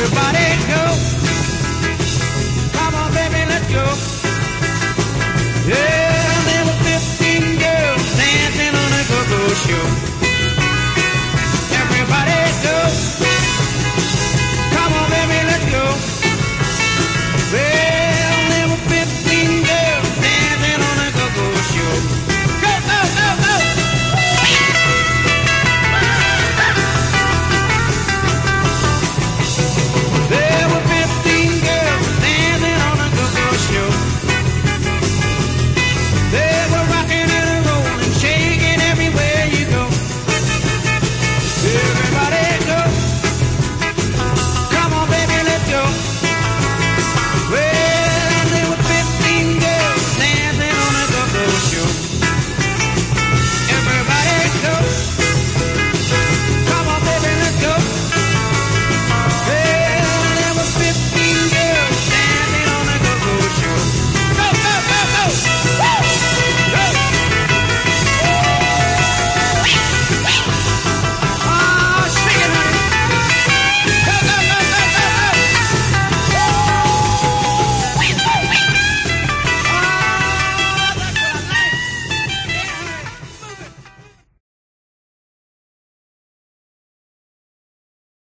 everybody.